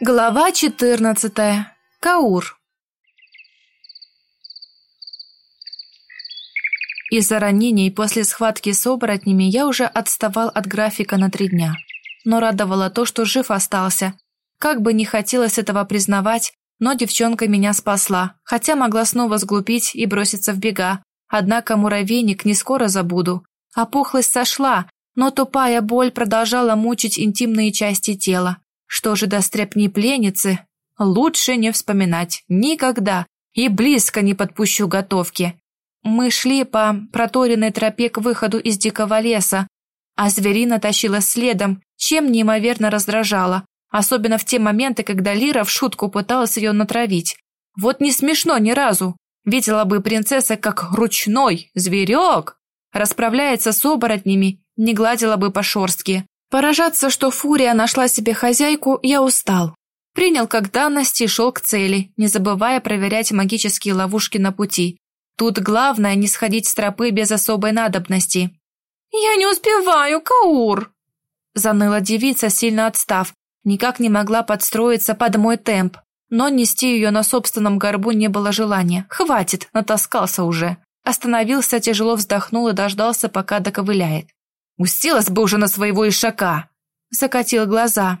Глава 14. Каур. Из-за ранений после схватки с оборотнями я уже отставал от графика на три дня. Но радовало то, что жив остался. Как бы не хотелось этого признавать, но девчонка меня спасла, хотя могла снова сглупить и броситься в бега. Однако муравейник не скоро забуду. Опухлость сошла, но тупая боль продолжала мучить интимные части тела. Что же до стряпни пленницы? Лучше не вспоминать. Никогда. И близко не подпущу готовки. Мы шли по проторенной тропе к выходу из дикого леса, а зверина тащила следом, чем неимоверно раздражала, особенно в те моменты, когда Лира в шутку пыталась ее натравить. Вот не смешно ни разу. Видела бы принцесса как ручной зверек. Расправляется с оборотнями, не гладила бы по шорстке. Поражаться, что Фурия нашла себе хозяйку, я устал. Принял как данность и шел к цели, не забывая проверять магические ловушки на пути. Тут главное не сходить с тропы без особой надобности. «Я не успеваю, Каур!» Заныла девица, сильно отстав. Никак не могла подстроиться под мой темп. Но нести ее на собственном горбу не было желания. Хватит, натаскался уже. Остановился, тяжело вздохнул и дождался, пока доковыляет. Уселась бы уже на своего ишака!» Закатил глаза.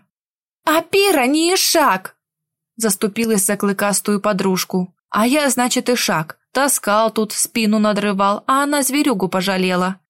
«А пира не ишак!» Заступилась за клыкастую подружку. «А я, значит, ишак. Таскал тут, спину надрывал, а она зверюгу пожалела».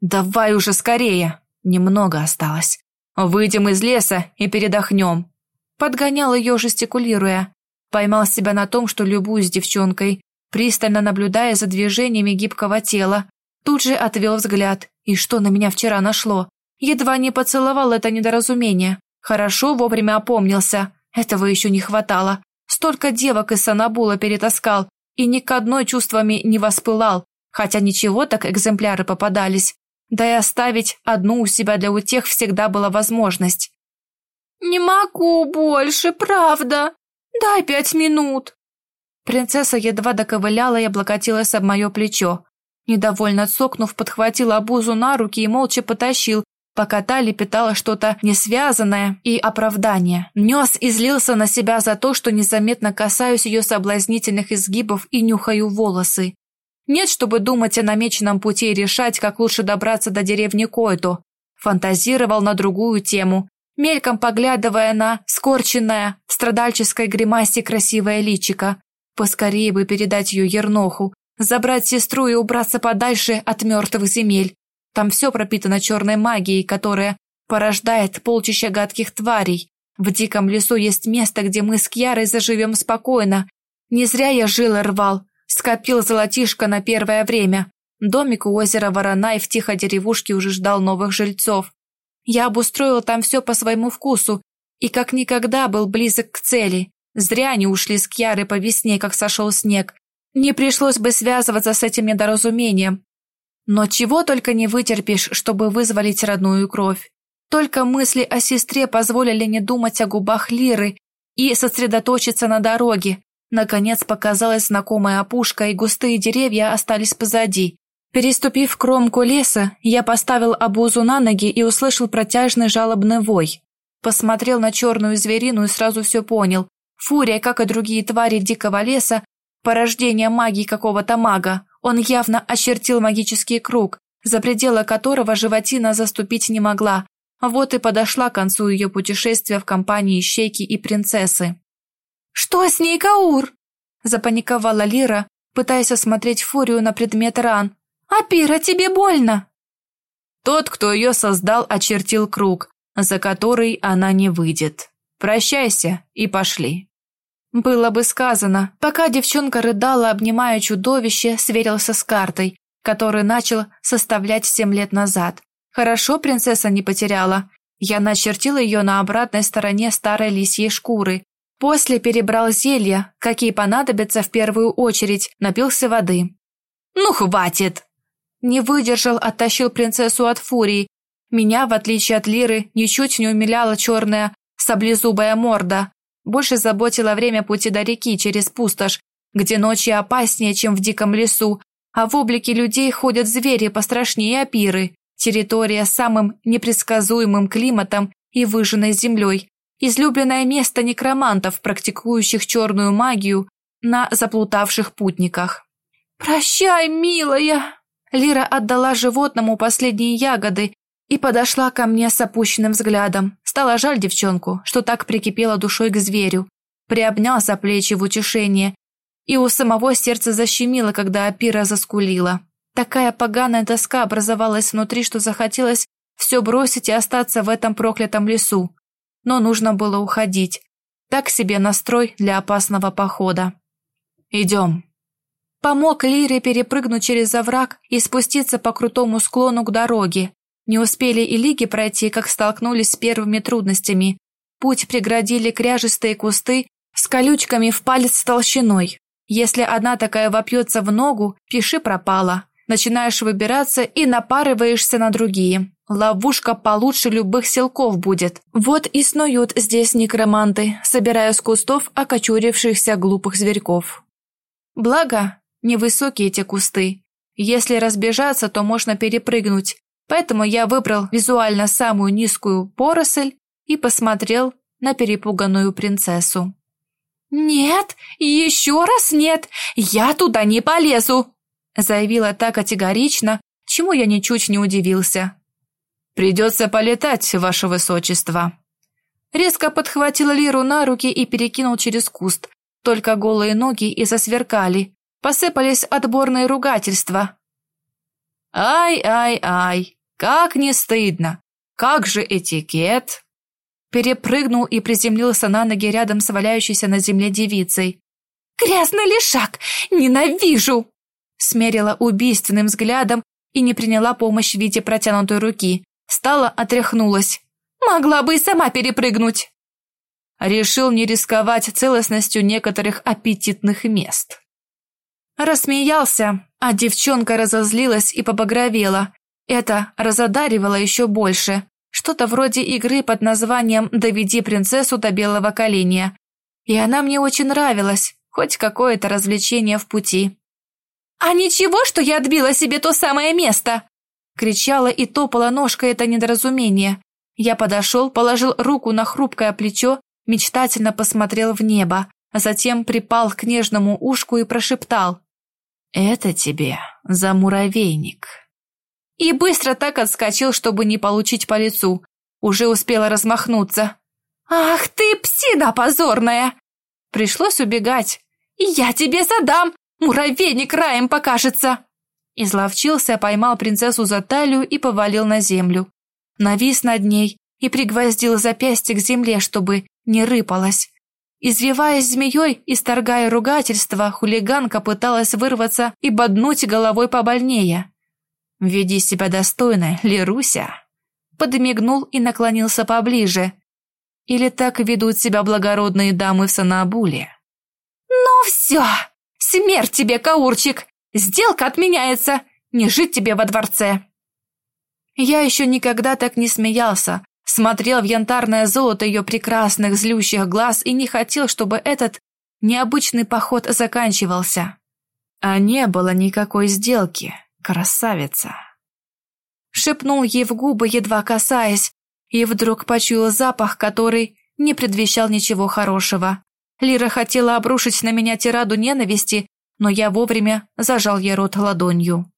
«Давай уже скорее!» Немного осталось. «Выйдем из леса и передохнем». Подгонял ее, жестикулируя. Поймал себя на том, что любуюсь девчонкой, пристально наблюдая за движениями гибкого тела, Тут же отвел взгляд. И что на меня вчера нашло? Едва не поцеловал это недоразумение. Хорошо вовремя опомнился. Этого еще не хватало. Столько девок из Санабула перетаскал, и ни к одной чувствами не воспылал, хотя ничего так экземпляры попадались. Да и оставить одну у себя для утех всегда была возможность. «Не могу больше, правда. Дай пять минут». Принцесса едва доковыляла и облокотилась об мое плечо. Недовольно цокнув, подхватил обузу на руки и молча потащил, пока та лепетала что-то несвязанное и оправдание. Нес и злился на себя за то, что незаметно касаюсь ее соблазнительных изгибов и нюхаю волосы. Нет, чтобы думать о намеченном пути и решать, как лучше добраться до деревни Който. Фантазировал на другую тему, мельком поглядывая на скорченное страдальческой гримасе красивое личико. Поскорее бы передать ее Ерноху, Забрать сестру и убраться подальше от мертвых земель. Там все пропитано черной магией, которая порождает полчища гадких тварей. В диком лесу есть место, где мы с Кьярой заживем спокойно. Не зря я жил и рвал, скопил золотишко на первое время. Домик у озера Воронай в тихой деревушке уже ждал новых жильцов. Я обустроил там все по своему вкусу и как никогда был близок к цели. Зря они ушли с Кьярой по весне, как сошел снег, не пришлось бы связываться с этим недоразумением. Но чего только не вытерпишь, чтобы вызволить родную кровь. Только мысли о сестре позволили не думать о губах Лиры и сосредоточиться на дороге. Наконец показалась знакомая опушка, и густые деревья остались позади. Переступив кромку леса, я поставил обозу на ноги и услышал протяжный жалобный вой. Посмотрел на черную зверину и сразу все понял. Фурия, как и другие твари дикого леса, порождение магии какого-то мага. Он явно очертил магический круг, за пределы которого животина заступить не могла. Вот и подошла к концу ее путешествия в компании щейки и принцессы. «Что с ней, Каур?» запаниковала Лира, пытаясь осмотреть фурию на предмет ран. «Апира, тебе больно?» Тот, кто ее создал, очертил круг, за который она не выйдет. Прощайся и пошли. Было бы сказано, пока девчонка рыдала, обнимая чудовище, сверился с картой, которую начал составлять семь лет назад. Хорошо принцесса не потеряла. Я начертил ее на обратной стороне старой лисьей шкуры. После перебрал зелья, какие понадобятся в первую очередь, напился воды. «Ну, хватит!» Не выдержал, оттащил принцессу от фурии. Меня, в отличие от Лиры, ничуть не умиляла черная саблезубая морда. Больше заботило время пути до реки через пустошь, где ночи опаснее, чем в диком лесу, а в облике людей ходят звери пострашнее опиры. Территория с самым непредсказуемым климатом и выжженной землей. излюбленное место некромантов, практикующих черную магию на заплутавших путниках. «Прощай, милая!» Лира отдала животному последние ягоды и подошла ко мне с опущенным взглядом. Стало жаль девчонку, что так прикипела душой к зверю. Приобнял за плечи в утешение, и у самого сердце защемило, когда Апира заскулила. Такая поганая тоска образовалась внутри, что захотелось все бросить и остаться в этом проклятом лесу. Но нужно было уходить. Так себе настрой для опасного похода. «Идем», Помог Лире перепрыгнуть через овраг и спуститься по крутому склону к дороге. Не успели и лиги пройти, как столкнулись с первыми трудностями. Путь преградили кряжестые кусты с колючками в палец толщиной. Если одна такая вопьется в ногу, пиши пропала. Начинаешь выбираться и напарываешься на другие. Ловушка получше любых силков будет. Вот и снуют здесь некроманты, собирая с кустов окочурившихся глупых зверьков. Благо, невысокие эти кусты. Если разбежаться, то можно перепрыгнуть. Поэтому я выбрал визуально самую низкую поросль и посмотрел на перепуганную принцессу. «Нет, еще раз нет, я туда не полезу!» заявила так категорично, чему я ничуть не удивился. «Придется полетать, ваше высочество!» Резко подхватил Лиру на руки и перекинул через куст, только голые ноги и засверкали, посыпались отборные ругательства. «Ай-ай-ай, как не стыдно! Как же этикет!» Перепрыгнул и приземлился на ноги рядом с валяющейся на земле девицей. «Грязный лишак! Ненавижу!» Смерила убийственным взглядом и не приняла помощь в виде протянутой руки. Стала, отряхнулась. «Могла бы и сама перепрыгнуть!» Решил не рисковать целостностью некоторых аппетитных мест. Рассмеялся, а девчонка разозлилась и побагровела. Это разодаривало еще больше. Что-то вроде игры под названием «Доведи принцессу до белого коленя». И она мне очень нравилась, хоть какое-то развлечение в пути. «А ничего, что я отбила себе то самое место!» Кричала и топала ножкой это недоразумение. Я подошел, положил руку на хрупкое плечо, мечтательно посмотрел в небо, а затем припал к нежному ушку и прошептал. «Это тебе за муравейник». И быстро так отскочил, чтобы не получить по лицу. Уже успела размахнуться. «Ах ты, псина позорная!» Пришлось убегать. «Я тебе задам! Муравейник раем покажется!» Изловчился, поймал принцессу за талию и повалил на землю. Навис над ней и пригвоздил запястье к земле, чтобы не рыпалась. Извиваясь змеей и сторгая ругательства, хулиганка пыталась вырваться и боднуть головой побольнее. «Веди себя достойно, Леруся!» Подмигнул и наклонился поближе. «Или так ведут себя благородные дамы в Санабуле?» «Ну все! Смерть тебе, Каурчик! Сделка отменяется! Не жить тебе во дворце!» Я еще никогда так не смеялся, смотрел в янтарное золото ее прекрасных злющих глаз и не хотел, чтобы этот необычный поход заканчивался. А не было никакой сделки, красавица. Шепнул ей в губы, едва касаясь, и вдруг почуял запах, который не предвещал ничего хорошего. Лира хотела обрушить на меня тираду ненависти, но я вовремя зажал ей рот ладонью.